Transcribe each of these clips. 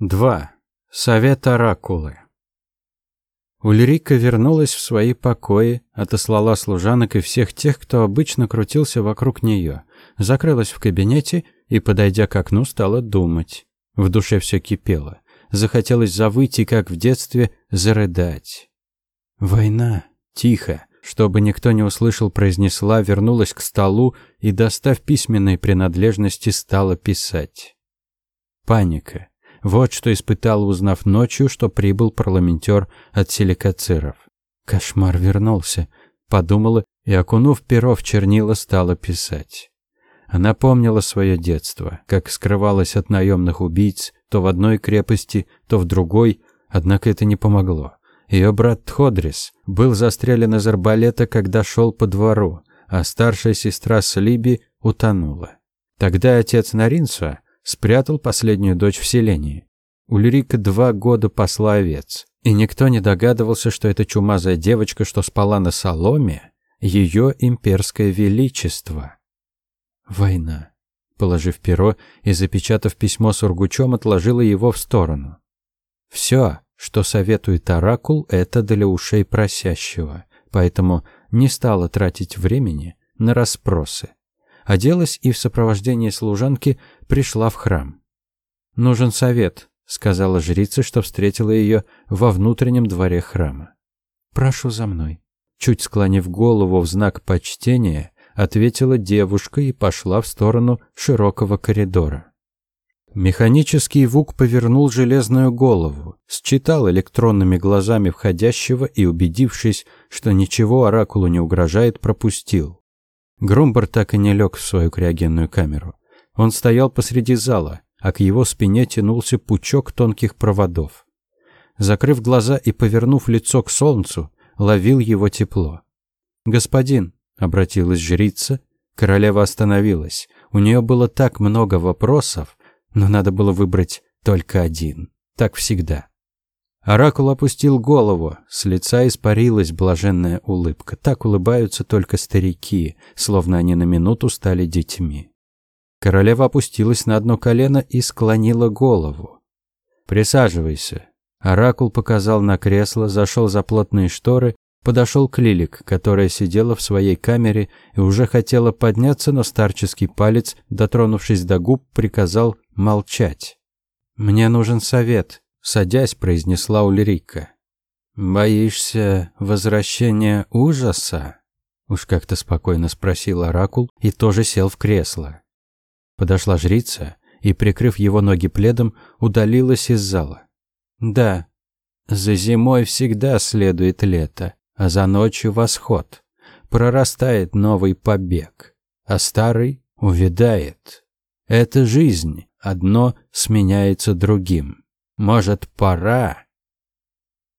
2. Совет Оракулы. Ульрика вернулась в свои покои, отослала служанок и всех тех, кто обычно крутился вокруг нее, закрылась в кабинете и, подойдя к окну, стала думать. В душе все кипело. Захотелось завыть и, как в детстве, зарыдать. «Война. Тихо. Чтобы никто не услышал, произнесла, вернулась к столу и, достав письменные принадлежности, стала писать. Паника. Вот что испытал, узнав ночью, что прибыл парламентер от силикациров. Кошмар вернулся, подумала и, окунув перо в чернила, стала писать. Она помнила свое детство, как скрывалась от наемных убийц то в одной крепости, то в другой, однако это не помогло. Ее брат Тходрис был застрелен из арбалета, когда шел по двору, а старшая сестра Слиби утонула. Тогда отец Наринсуа спрятал последнюю дочь в селении. Ульрика два года пасла овец, и никто не догадывался, что эта чумазая девочка, что спала на соломе, ее имперское величество. Война. Положив перо и запечатав письмо с ургучом, отложила его в сторону. Все, что советует оракул, это для ушей просящего, поэтому не стала тратить времени на расспросы оделась и в сопровождении служанки пришла в храм. «Нужен совет», — сказала жрица, что встретила ее во внутреннем дворе храма. «Прошу за мной». Чуть склонив голову в знак почтения, ответила девушка и пошла в сторону широкого коридора. Механический Вук повернул железную голову, считал электронными глазами входящего и, убедившись, что ничего оракулу не угрожает, пропустил. Грумбар так и не лег в свою криогенную камеру. Он стоял посреди зала, а к его спине тянулся пучок тонких проводов. Закрыв глаза и повернув лицо к солнцу, ловил его тепло. «Господин», — обратилась жрица, королева остановилась. У нее было так много вопросов, но надо было выбрать только один. Так всегда. Оракул опустил голову, с лица испарилась блаженная улыбка. Так улыбаются только старики, словно они на минуту стали детьми. Королева опустилась на одно колено и склонила голову. «Присаживайся». Оракул показал на кресло, зашел за плотные шторы, подошел к Лилик, которая сидела в своей камере и уже хотела подняться, но старческий палец, дотронувшись до губ, приказал молчать. «Мне нужен совет», садясь, произнесла Ульрика. «Боишься возвращения ужаса?» Уж как-то спокойно спросил Оракул и тоже сел в кресло. Подошла жрица и, прикрыв его ноги пледом, удалилась из зала. «Да, за зимой всегда следует лето, а за ночью восход. Прорастает новый побег, а старый увядает. Это жизнь, одно сменяется другим. Может, пора?»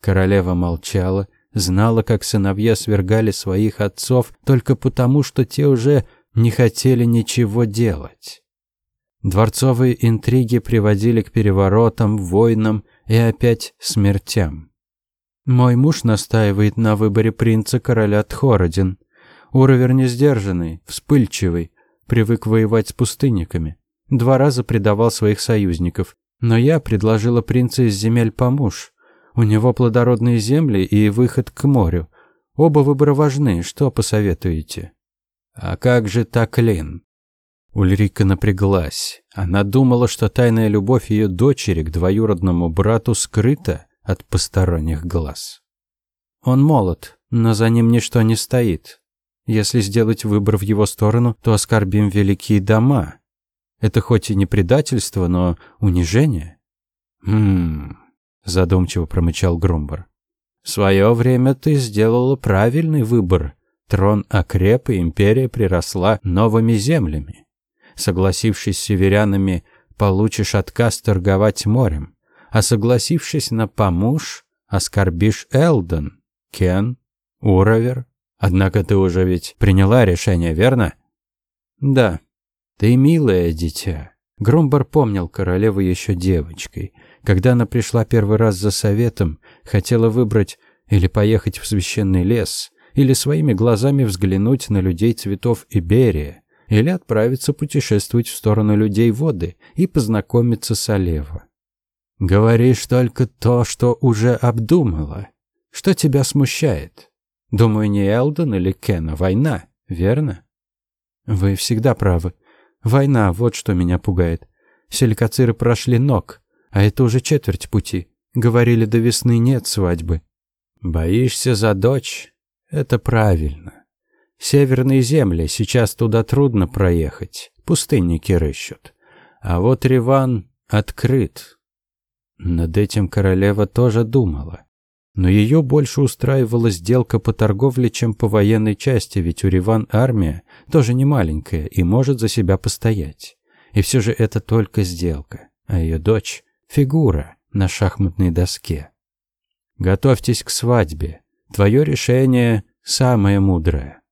Королева молчала, знала, как сыновья свергали своих отцов только потому, что те уже не хотели ничего делать. Дворцовые интриги приводили к переворотам, войнам и опять смертям. Мой муж настаивает на выборе принца короля Тхородин. Уровер не сдержанный, вспыльчивый, привык воевать с пустынниками. Два раза предавал своих союзников. Но я предложила принца из земель помуж. У него плодородные земли и выход к морю. Оба выбора важны. Что посоветуете? А как же Таклин? Ульрика напряглась. Она думала, что тайная любовь ее дочери к двоюродному брату скрыта от посторонних глаз. Он молод, но за ним ничто не стоит. Если сделать выбор в его сторону, то оскорбим великие дома, это хоть и не предательство, но унижение. Хм, задумчиво промычал Грумбар. В свое время ты сделала правильный выбор. Трон окреп, и империя приросла новыми землями. Согласившись с северянами, получишь отказ торговать морем, а согласившись на помуж, оскорбишь Элден, Кен, Уровер. Однако ты уже ведь приняла решение, верно? Да, «Ты милое дитя». Громбар помнил королеву еще девочкой. Когда она пришла первый раз за советом, хотела выбрать или поехать в священный лес, или своими глазами взглянуть на людей цветов Иберия, или отправиться путешествовать в сторону людей воды и познакомиться с Олево. Говоришь только то, что уже обдумала. Что тебя смущает? Думаю, не Элден или Кен, а война, верно? Вы всегда правы. Война, вот что меня пугает. Селькациры прошли ног, а это уже четверть пути. Говорили, до весны нет свадьбы. Боишься за дочь? Это правильно. Северные земли, сейчас туда трудно проехать. Пустынники рыщут. А вот Риван открыт. Над этим королева тоже думала. Но ее больше устраивала сделка по торговле, чем по военной части, ведь у Риван армия тоже не маленькая и может за себя постоять. И все же это только сделка, а ее дочь — фигура на шахматной доске. Готовьтесь к свадьбе. Твое решение самое мудрое.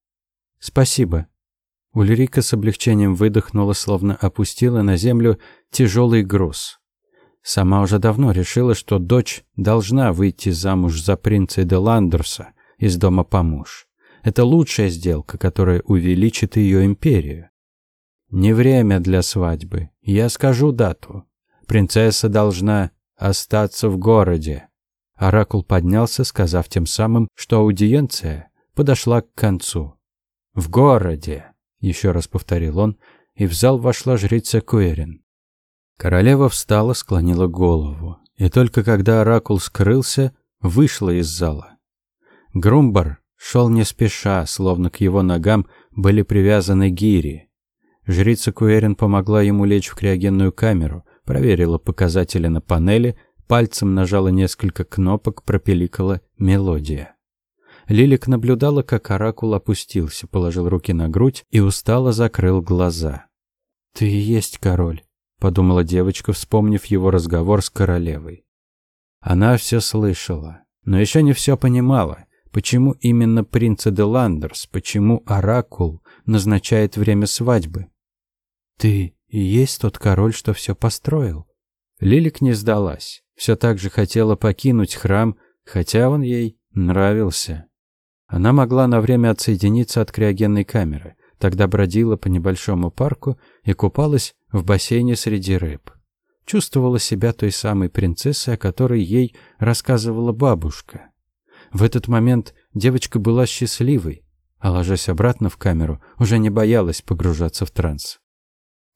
Спасибо. Ульрика с облегчением выдохнула, словно опустила на землю тяжелый груз. Сама уже давно решила, что дочь должна выйти замуж за принца де Ландерса из дома помуж. Это лучшая сделка, которая увеличит ее империю. Не время для свадьбы. Я скажу дату. Принцесса должна остаться в городе. Оракул поднялся, сказав тем самым, что аудиенция подошла к концу. «В городе», — еще раз повторил он, и в зал вошла жрица Куэрин. Королева встала, склонила голову, и только когда оракул скрылся, вышла из зала. Грумбар шел не спеша, словно к его ногам были привязаны гири. Жрица Куэрин помогла ему лечь в криогенную камеру, проверила показатели на панели, пальцем нажала несколько кнопок, пропеликала мелодия. Лилик наблюдала, как оракул опустился, положил руки на грудь и устало закрыл глаза. «Ты и есть король», подумала девочка, вспомнив его разговор с королевой. Она все слышала, но еще не все понимала. Почему именно принц де Ландерс, почему оракул назначает время свадьбы? Ты и есть тот король, что все построил. Лилик не сдалась. Все так же хотела покинуть храм, хотя он ей нравился. Она могла на время отсоединиться от криогенной камеры, тогда бродила по небольшому парку и купалась в бассейне среди рыб. Чувствовала себя той самой принцессой, о которой ей рассказывала бабушка. В этот момент девочка была счастливой, а ложась обратно в камеру, уже не боялась погружаться в транс.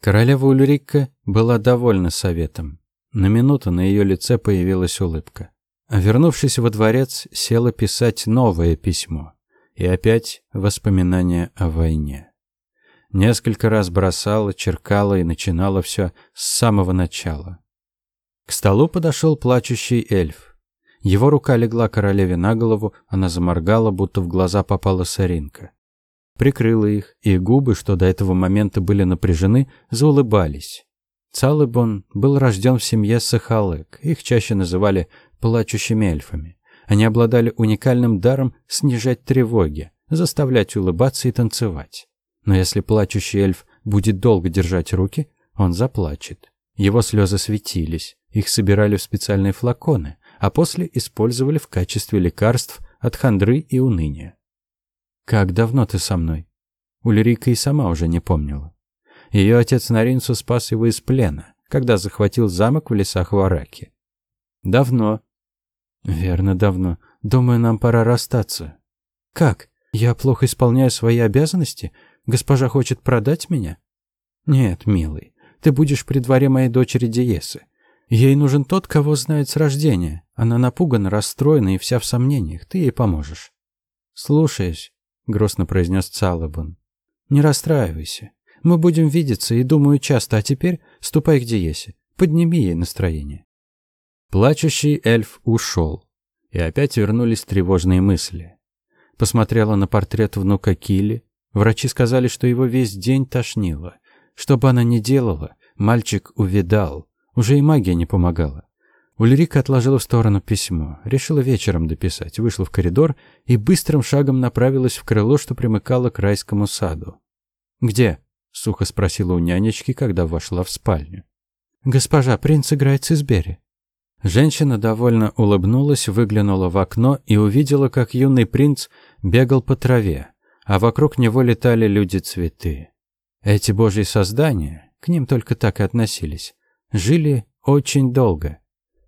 Королева Ульрика была довольна советом. На минуту на ее лице появилась улыбка. А вернувшись во дворец, села писать новое письмо. И опять воспоминания о войне. Несколько раз бросала, черкала и начинала все с самого начала. К столу подошел плачущий эльф. Его рука легла королеве на голову, она заморгала, будто в глаза попала соринка. Прикрыла их, и губы, что до этого момента были напряжены, заулыбались. Цалыбон был рожден в семье Сахалек, их чаще называли плачущими эльфами. Они обладали уникальным даром снижать тревоги, заставлять улыбаться и танцевать. Но если плачущий эльф будет долго держать руки, он заплачет. Его слезы светились, их собирали в специальные флаконы, а после использовали в качестве лекарств от хандры и уныния. «Как давно ты со мной?» Ульрика и сама уже не помнила. Ее отец Наринсу спас его из плена, когда захватил замок в лесах Вараки. «Давно». «Верно, давно. Думаю, нам пора расстаться». «Как? Я плохо исполняю свои обязанности? Госпожа хочет продать меня? Нет, милый, ты будешь при дворе моей дочери Диесы. Ей нужен тот, кого знает с рождения. Она напугана, расстроена и вся в сомнениях. Ты ей поможешь. Слушаюсь, грустно произнес Цалабун. Не расстраивайся. Мы будем видеться и, думаю, часто, а теперь ступай к Диесе. Подними ей настроение. Плачущий эльф ушел. И опять вернулись тревожные мысли. Посмотрела на портрет внука Кили, Врачи сказали, что его весь день тошнило. Что бы она ни делала, мальчик увидал. Уже и магия не помогала. Ульрика отложила в сторону письмо, решила вечером дописать, вышла в коридор и быстрым шагом направилась в крыло, что примыкало к райскому саду. «Где?» — сухо спросила у нянечки, когда вошла в спальню. «Госпожа, принц играет с Избери». Женщина довольно улыбнулась, выглянула в окно и увидела, как юный принц бегал по траве а вокруг него летали люди-цветы. Эти божьи создания, к ним только так и относились, жили очень долго.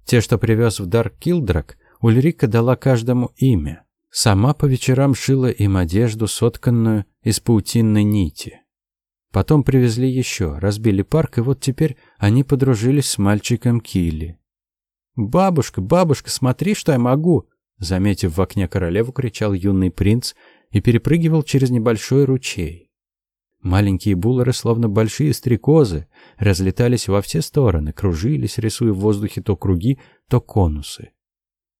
Те, что привез в дар Килдрак, Ульрика дала каждому имя. Сама по вечерам шила им одежду, сотканную из паутинной нити. Потом привезли еще, разбили парк, и вот теперь они подружились с мальчиком Килли. «Бабушка, бабушка, смотри, что я могу!» Заметив в окне королеву, кричал юный принц и перепрыгивал через небольшой ручей. Маленькие буллеры, словно большие стрекозы, разлетались во все стороны, кружились, рисуя в воздухе то круги, то конусы.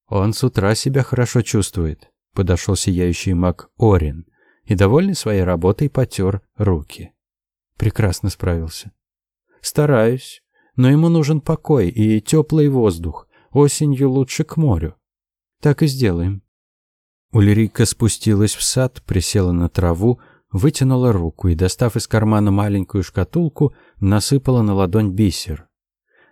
«Он с утра себя хорошо чувствует», — подошел сияющий маг Орин, и, довольный своей работой, потер руки. Прекрасно справился. «Стараюсь, но ему нужен покой и теплый воздух. Осенью лучше к морю. Так и сделаем». Ульрика спустилась в сад, присела на траву, вытянула руку и, достав из кармана маленькую шкатулку, насыпала на ладонь бисер.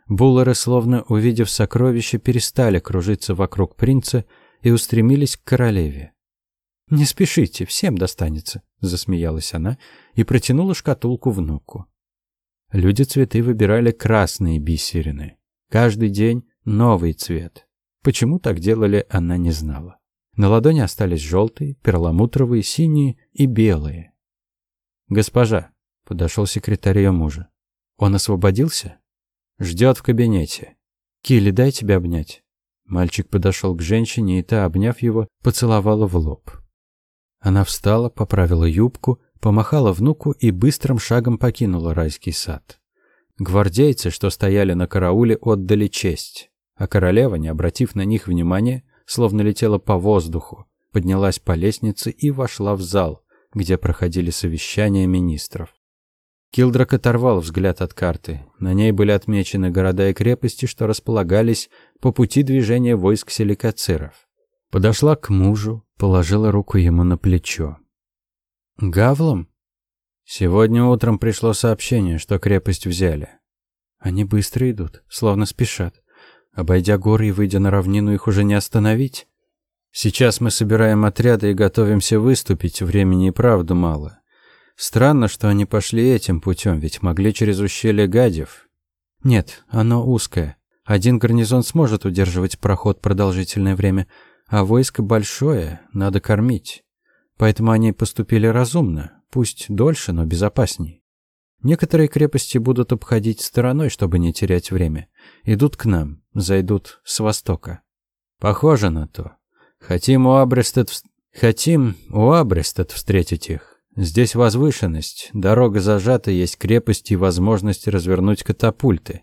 Буллеры, словно увидев сокровище, перестали кружиться вокруг принца и устремились к королеве. «Не спешите, всем достанется», — засмеялась она и протянула шкатулку внуку. Люди цветы выбирали красные бисерины. Каждый день новый цвет. Почему так делали, она не знала. На ладони остались желтые, перламутровые, синие и белые. «Госпожа», — подошел секретарь ее мужа. «Он освободился?» «Ждет в кабинете». «Килли, дай тебя обнять». Мальчик подошел к женщине, и та, обняв его, поцеловала в лоб. Она встала, поправила юбку, помахала внуку и быстрым шагом покинула райский сад. Гвардейцы, что стояли на карауле, отдали честь, а королева, не обратив на них внимания, словно летела по воздуху, поднялась по лестнице и вошла в зал, где проходили совещания министров. Килдрак оторвал взгляд от карты. На ней были отмечены города и крепости, что располагались по пути движения войск селикациров. Подошла к мужу, положила руку ему на плечо. «Гавлом?» «Сегодня утром пришло сообщение, что крепость взяли. Они быстро идут, словно спешат. Обойдя горы и выйдя на равнину, их уже не остановить. Сейчас мы собираем отряды и готовимся выступить, времени и правду мало. Странно, что они пошли этим путем, ведь могли через ущелье Гадев. Нет, оно узкое. Один гарнизон сможет удерживать проход продолжительное время, а войско большое, надо кормить. Поэтому они поступили разумно, пусть дольше, но безопасней. Некоторые крепости будут обходить стороной, чтобы не терять время. Идут к нам, зайдут с востока. Похоже на то. Хотим у Абрестед... Хотим у Абрестед встретить их. Здесь возвышенность, дорога зажата, есть крепости и возможность развернуть катапульты.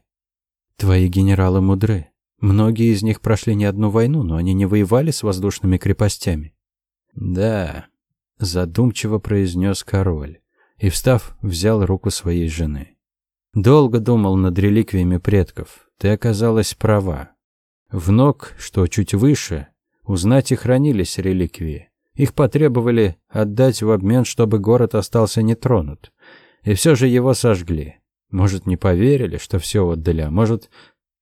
Твои генералы мудры. Многие из них прошли не одну войну, но они не воевали с воздушными крепостями. Да, задумчиво произнес король и, встав, взял руку своей жены. Долго думал над реликвиями предков. Ты оказалась права. В ног, что чуть выше, узнать и хранились реликвии. Их потребовали отдать в обмен, чтобы город остался нетронут. И все же его сожгли. Может, не поверили, что все отдали, а может...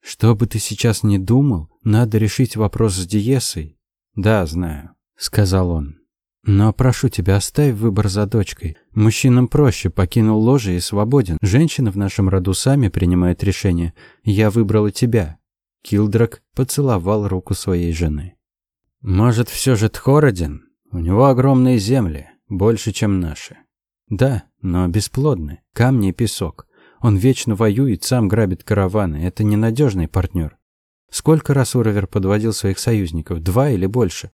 Что бы ты сейчас ни думал, надо решить вопрос с Диесой. Да, знаю, сказал он. Но прошу тебя, оставь выбор за дочкой. Мужчинам проще, покинул ложе и свободен. Женщины в нашем роду сами принимают решения. Я выбрала тебя. Килдрак поцеловал руку своей жены. Может, все же Тхородин? У него огромные земли, больше, чем наши. Да, но бесплодны. Камни и песок. Он вечно воюет, сам грабит караваны. Это ненадежный партнер. Сколько раз Уровер подводил своих союзников? Два или больше?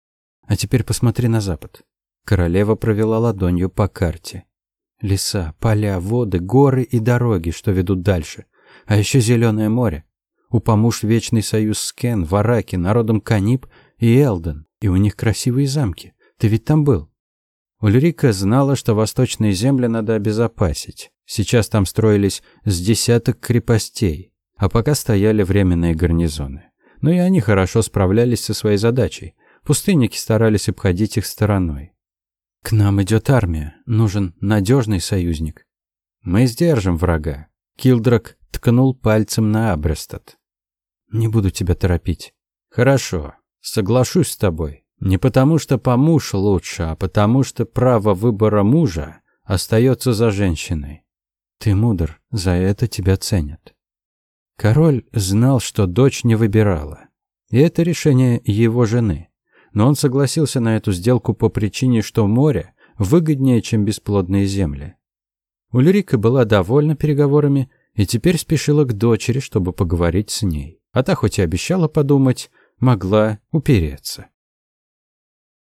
А теперь посмотри на запад. Королева провела ладонью по карте. Леса, поля, воды, горы и дороги, что ведут дальше. А еще зеленое море. У помуж вечный союз с Кен, Вараки, народом Канип и Элден. И у них красивые замки. Ты ведь там был. Ульрика знала, что восточные земли надо обезопасить. Сейчас там строились с десяток крепостей, а пока стояли временные гарнизоны. Но и они хорошо справлялись со своей задачей. Пустынники старались обходить их стороной. К нам идет армия. Нужен надежный союзник. Мы сдержим врага. Килдрак ткнул пальцем на Абрестад. Не буду тебя торопить. Хорошо. Соглашусь с тобой. Не потому что помуж лучше, а потому что право выбора мужа остается за женщиной. Ты мудр, за это тебя ценят. Король знал, что дочь не выбирала. И это решение его жены. Но он согласился на эту сделку по причине, что море выгоднее, чем бесплодные земли. Ульрика была довольна переговорами и теперь спешила к дочери, чтобы поговорить с ней. А та хоть и обещала подумать, могла упереться.